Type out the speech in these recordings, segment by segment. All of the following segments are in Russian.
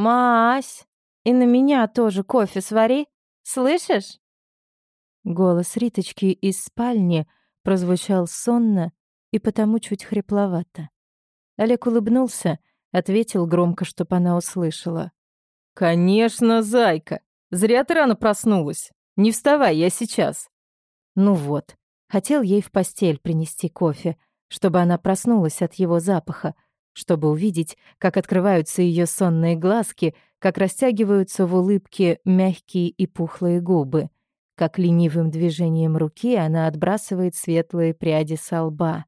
«Мась, и на меня тоже кофе свари, слышишь?» Голос Риточки из спальни прозвучал сонно и потому чуть хрипловато. Олег улыбнулся, ответил громко, чтоб она услышала. «Конечно, зайка! Зря ты рано проснулась. Не вставай, я сейчас». Ну вот, хотел ей в постель принести кофе, чтобы она проснулась от его запаха, чтобы увидеть, как открываются ее сонные глазки, как растягиваются в улыбке мягкие и пухлые губы, как ленивым движением руки она отбрасывает светлые пряди со лба.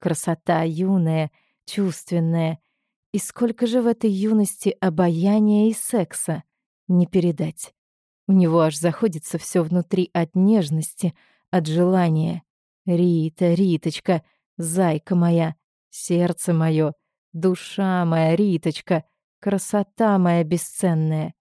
Красота юная, чувственная. И сколько же в этой юности обаяния и секса не передать. У него аж заходится все внутри от нежности, от желания. Рита, Риточка, зайка моя, сердце мое, душа моя, Риточка, красота моя бесценная.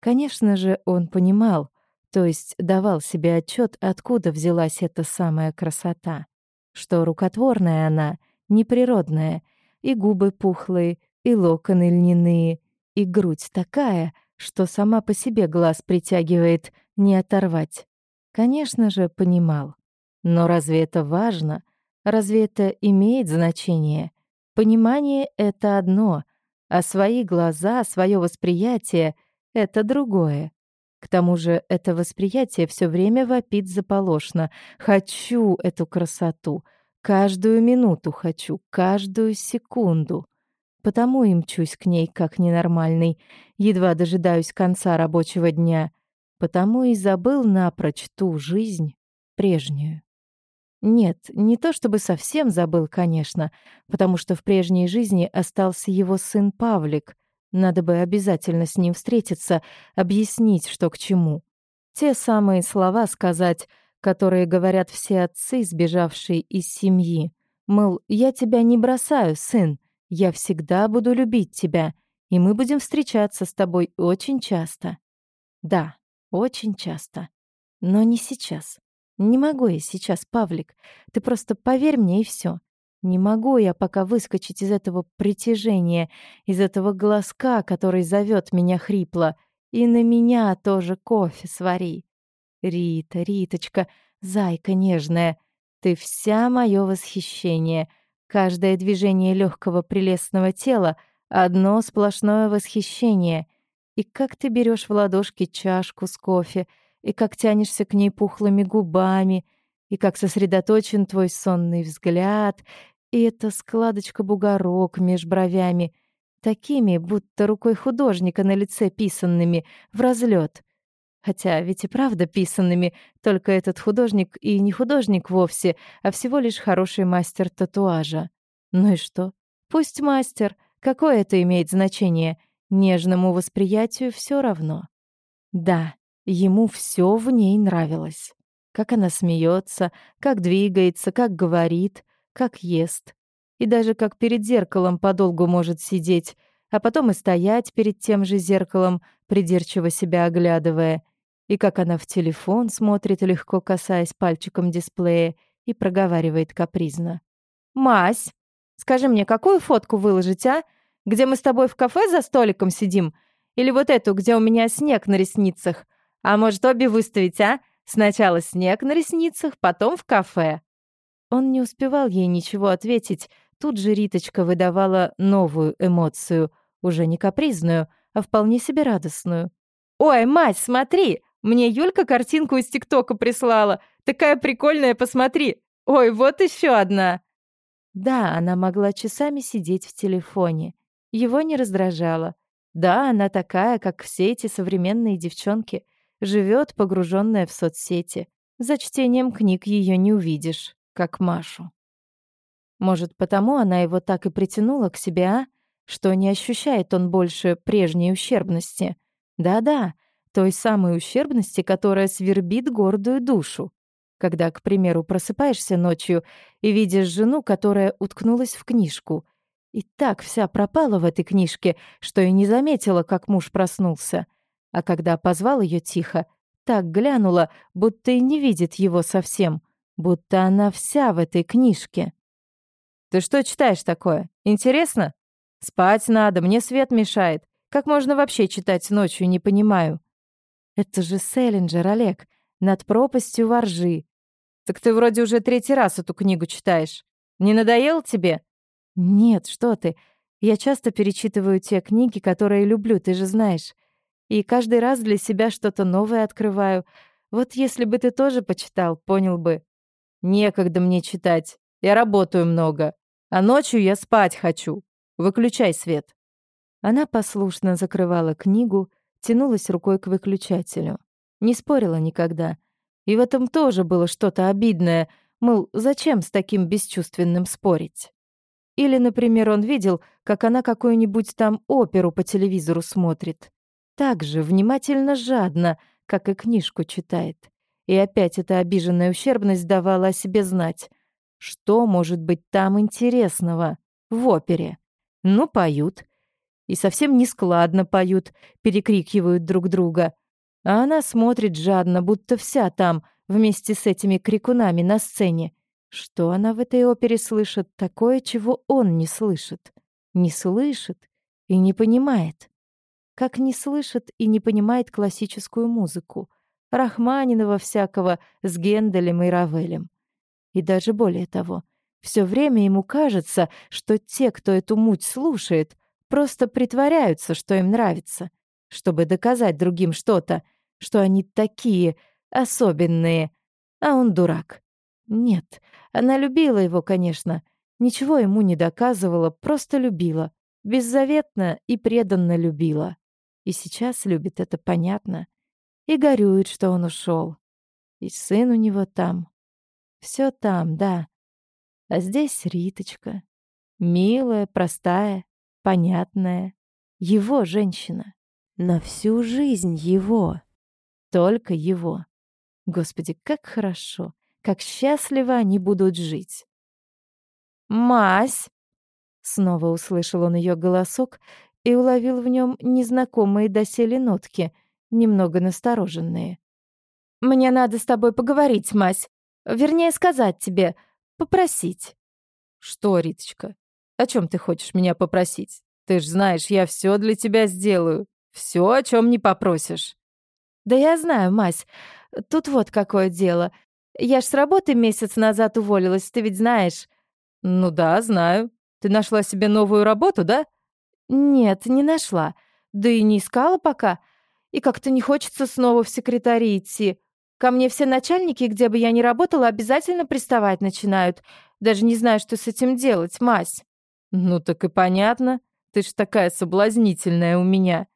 Конечно же, он понимал, то есть давал себе отчет, откуда взялась эта самая красота, что рукотворная она, неприродная, и губы пухлые, и локоны льняные, и грудь такая, что сама по себе глаз притягивает, не оторвать. Конечно же, понимал. Но разве это важно? Разве это имеет значение? Понимание — это одно, а свои глаза, свое восприятие — это другое. К тому же это восприятие все время вопит заполошно. Хочу эту красоту. Каждую минуту хочу, каждую секунду. Потому и мчусь к ней, как ненормальный. Едва дожидаюсь конца рабочего дня. Потому и забыл напрочь ту жизнь прежнюю. Нет, не то чтобы совсем забыл, конечно, потому что в прежней жизни остался его сын Павлик. Надо бы обязательно с ним встретиться, объяснить, что к чему. Те самые слова сказать, которые говорят все отцы, сбежавшие из семьи. Мол, я тебя не бросаю, сын, я всегда буду любить тебя, и мы будем встречаться с тобой очень часто. Да, очень часто. Но не сейчас. Не могу я сейчас, Павлик. Ты просто поверь мне и все. Не могу я пока выскочить из этого притяжения, из этого глазка, который зовет меня хрипло. И на меня тоже кофе свари. Рита, Риточка, зайка нежная, ты вся мое восхищение. Каждое движение легкого прелестного тела — одно сплошное восхищение. И как ты берешь в ладошки чашку с кофе — и как тянешься к ней пухлыми губами, и как сосредоточен твой сонный взгляд, и эта складочка-бугорок меж бровями, такими, будто рукой художника на лице писанными, в разлет. Хотя ведь и правда писанными, только этот художник и не художник вовсе, а всего лишь хороший мастер татуажа. Ну и что? Пусть мастер. Какое это имеет значение? Нежному восприятию все равно. Да, Ему все в ней нравилось. Как она смеется, как двигается, как говорит, как ест. И даже как перед зеркалом подолгу может сидеть, а потом и стоять перед тем же зеркалом, придирчиво себя оглядывая. И как она в телефон смотрит, легко касаясь пальчиком дисплея, и проговаривает капризно. «Мась, скажи мне, какую фотку выложить, а? Где мы с тобой в кафе за столиком сидим? Или вот эту, где у меня снег на ресницах? А может, обе выставить, а? Сначала снег на ресницах, потом в кафе». Он не успевал ей ничего ответить. Тут же Риточка выдавала новую эмоцию, уже не капризную, а вполне себе радостную. «Ой, мать, смотри! Мне Юлька картинку из ТикТока прислала. Такая прикольная, посмотри! Ой, вот еще одна!» Да, она могла часами сидеть в телефоне. Его не раздражало. Да, она такая, как все эти современные девчонки живет погруженная в соцсети. За чтением книг ее не увидишь, как Машу. Может, потому она его так и притянула к себе, а? Что не ощущает он больше прежней ущербности. Да-да, той самой ущербности, которая свербит гордую душу. Когда, к примеру, просыпаешься ночью и видишь жену, которая уткнулась в книжку, и так вся пропала в этой книжке, что и не заметила, как муж проснулся — а когда позвал ее тихо, так глянула, будто и не видит его совсем, будто она вся в этой книжке. «Ты что читаешь такое? Интересно? Спать надо, мне свет мешает. Как можно вообще читать ночью, не понимаю. Это же Селлинджер, Олег, над пропастью воржи. Так ты вроде уже третий раз эту книгу читаешь. Не надоел тебе? Нет, что ты. Я часто перечитываю те книги, которые люблю, ты же знаешь. И каждый раз для себя что-то новое открываю. Вот если бы ты тоже почитал, понял бы. Некогда мне читать. Я работаю много. А ночью я спать хочу. Выключай свет. Она послушно закрывала книгу, тянулась рукой к выключателю. Не спорила никогда. И в этом тоже было что-то обидное, мол, зачем с таким бесчувственным спорить? Или, например, он видел, как она какую-нибудь там оперу по телевизору смотрит. Так же внимательно, жадно, как и книжку читает. И опять эта обиженная ущербность давала о себе знать. Что может быть там интересного в опере? Ну, поют. И совсем нескладно поют, перекрикивают друг друга. А она смотрит жадно, будто вся там, вместе с этими крикунами на сцене. Что она в этой опере слышит такое, чего он не слышит? Не слышит и не понимает. Как не слышит и не понимает классическую музыку. Рахманинова всякого с Генделем и Равелем. И даже более того, все время ему кажется, что те, кто эту муть слушает, просто притворяются, что им нравится, чтобы доказать другим что-то, что они такие особенные, а он дурак. Нет, она любила его, конечно. Ничего ему не доказывала, просто любила. Беззаветно и преданно любила. И сейчас любит это понятно. И горюет, что он ушел. И сын у него там. Все там, да. А здесь Риточка. Милая, простая, понятная. Его женщина. На всю жизнь его. Только его. Господи, как хорошо как счастливо они будут жить. «Мась!» Снова услышал он ее голосок и уловил в нем незнакомые доселе нотки, немного настороженные. «Мне надо с тобой поговорить, Мась. Вернее, сказать тебе, попросить». «Что, Риточка, о чем ты хочешь меня попросить? Ты ж знаешь, я все для тебя сделаю. Все, о чем не попросишь». «Да я знаю, Мась. Тут вот какое дело. Я ж с работы месяц назад уволилась, ты ведь знаешь». «Ну да, знаю. Ты нашла себе новую работу, да?» «Нет, не нашла. Да и не искала пока. И как-то не хочется снова в секретари идти. Ко мне все начальники, где бы я ни работала, обязательно приставать начинают. Даже не знаю, что с этим делать, Мась». «Ну так и понятно. Ты ж такая соблазнительная у меня».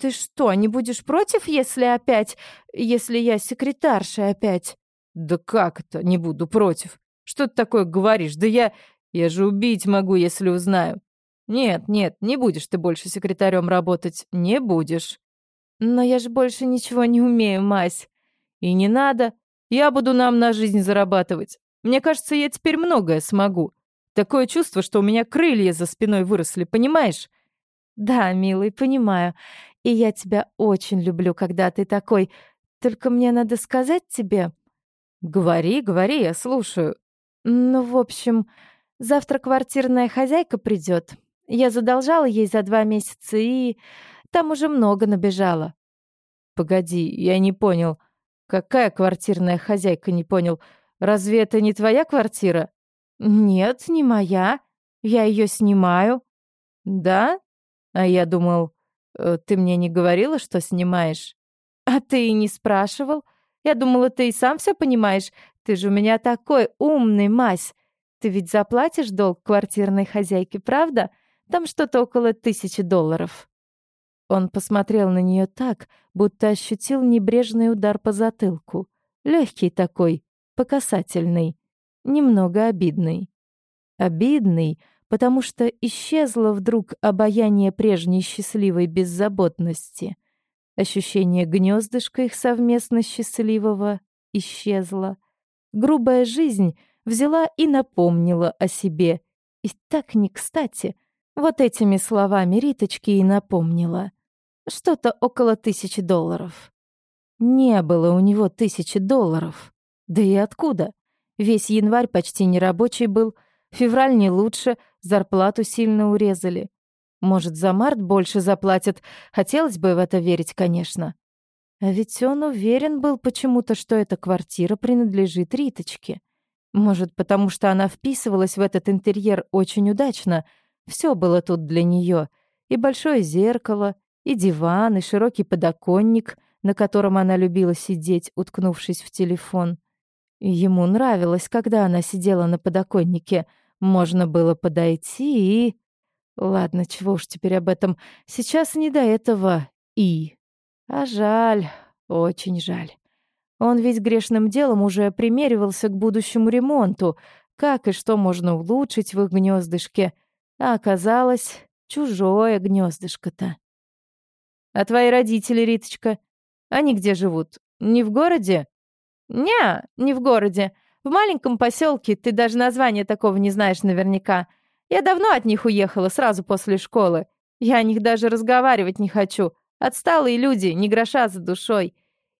«Ты что, не будешь против, если опять... если я секретарша опять?» «Да как это? Не буду против. Что ты такое говоришь? Да я... Я же убить могу, если узнаю. Нет, нет, не будешь ты больше секретарем работать. Не будешь». «Но я же больше ничего не умею, Мась». «И не надо. Я буду нам на жизнь зарабатывать. Мне кажется, я теперь многое смогу. Такое чувство, что у меня крылья за спиной выросли, понимаешь?» «Да, милый, понимаю. И я тебя очень люблю, когда ты такой. Только мне надо сказать тебе, «Говори, говори, я слушаю». «Ну, в общем, завтра квартирная хозяйка придет. Я задолжала ей за два месяца, и там уже много набежало». «Погоди, я не понял. Какая квартирная хозяйка, не понял. Разве это не твоя квартира?» «Нет, не моя. Я ее снимаю». «Да? А я думал, э, ты мне не говорила, что снимаешь?» «А ты и не спрашивал. Я думала, ты и сам все понимаешь. Ты же у меня такой умный, Мась. Ты ведь заплатишь долг квартирной хозяйке, правда? Там что-то около тысячи долларов». Он посмотрел на нее так, будто ощутил небрежный удар по затылку. Легкий такой, покасательный, немного обидный. Обидный, потому что исчезло вдруг обаяние прежней счастливой беззаботности — Ощущение гнездышка их совместно счастливого исчезло. Грубая жизнь взяла и напомнила о себе. И так не кстати. Вот этими словами Риточки и напомнила. Что-то около тысячи долларов. Не было у него тысячи долларов. Да и откуда? Весь январь почти нерабочий был, февраль не лучше, зарплату сильно урезали. Может, за март больше заплатят. Хотелось бы в это верить, конечно. А ведь он уверен был почему-то, что эта квартира принадлежит Риточке. Может, потому что она вписывалась в этот интерьер очень удачно. Все было тут для нее: И большое зеркало, и диван, и широкий подоконник, на котором она любила сидеть, уткнувшись в телефон. Ему нравилось, когда она сидела на подоконнике. Можно было подойти и... Ладно, чего уж теперь об этом. Сейчас не до этого «и». А жаль, очень жаль. Он ведь грешным делом уже примеривался к будущему ремонту, как и что можно улучшить в их гнездышке. А оказалось, чужое гнездышко-то. «А твои родители, Риточка, они где живут? Не в городе?» «Не, не в городе. В маленьком поселке ты даже названия такого не знаешь наверняка. Я давно от них уехала, сразу после школы. Я о них даже разговаривать не хочу. Отсталые люди, не гроша за душой.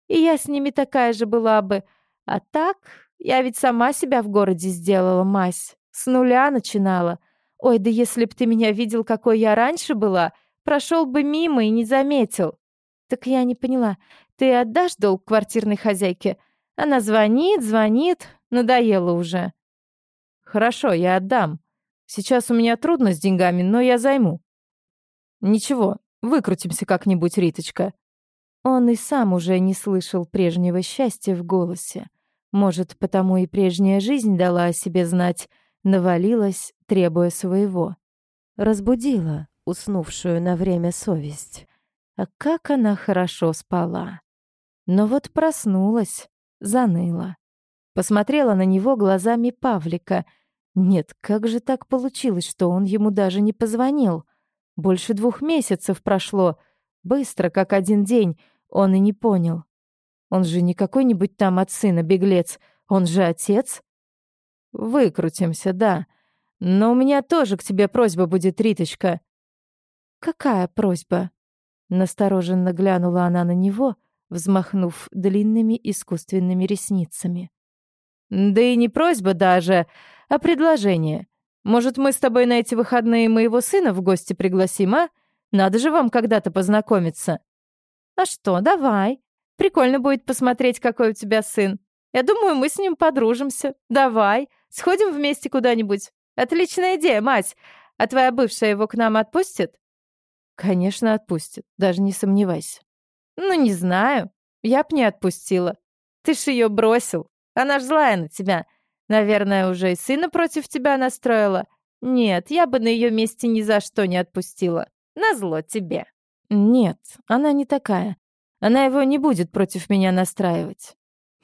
И я с ними такая же была бы. А так, я ведь сама себя в городе сделала, мась. С нуля начинала. Ой, да если б ты меня видел, какой я раньше была, прошел бы мимо и не заметил. Так я не поняла, ты отдашь долг квартирной хозяйке? Она звонит, звонит, надоело уже. Хорошо, я отдам. Сейчас у меня трудно с деньгами, но я займу. Ничего, выкрутимся как-нибудь, Риточка. Он и сам уже не слышал прежнего счастья в голосе. Может, потому и прежняя жизнь дала о себе знать, навалилась, требуя своего. Разбудила уснувшую на время совесть. А как она хорошо спала. Но вот проснулась, заныла. Посмотрела на него глазами Павлика. Нет, как же так получилось, что он ему даже не позвонил? Больше двух месяцев прошло. Быстро, как один день. Он и не понял. Он же не какой-нибудь там от сына беглец. Он же отец. Выкрутимся, да. Но у меня тоже к тебе просьба будет, Риточка. Какая просьба? Настороженно глянула она на него — взмахнув длинными искусственными ресницами. «Да и не просьба даже, а предложение. Может, мы с тобой на эти выходные моего сына в гости пригласим, а? Надо же вам когда-то познакомиться». «А что, давай. Прикольно будет посмотреть, какой у тебя сын. Я думаю, мы с ним подружимся. Давай, сходим вместе куда-нибудь. Отличная идея, мать. А твоя бывшая его к нам отпустит?» «Конечно, отпустит, даже не сомневайся». «Ну, не знаю. Я б не отпустила. Ты ж ее бросил. Она ж злая на тебя. Наверное, уже и сына против тебя настроила. Нет, я бы на ее месте ни за что не отпустила. Назло тебе». «Нет, она не такая. Она его не будет против меня настраивать».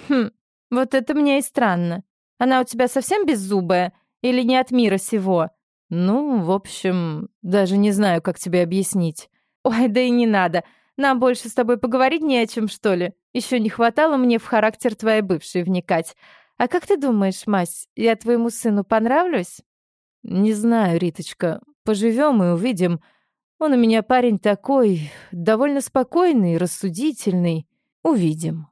«Хм, вот это мне и странно. Она у тебя совсем беззубая? Или не от мира сего?» «Ну, в общем, даже не знаю, как тебе объяснить». «Ой, да и не надо. Нам больше с тобой поговорить не о чем, что ли? Еще не хватало мне в характер твоей бывшей вникать. А как ты думаешь, Мась, я твоему сыну понравлюсь? Не знаю, Риточка. Поживем и увидим. Он у меня парень такой, довольно спокойный, рассудительный. Увидим.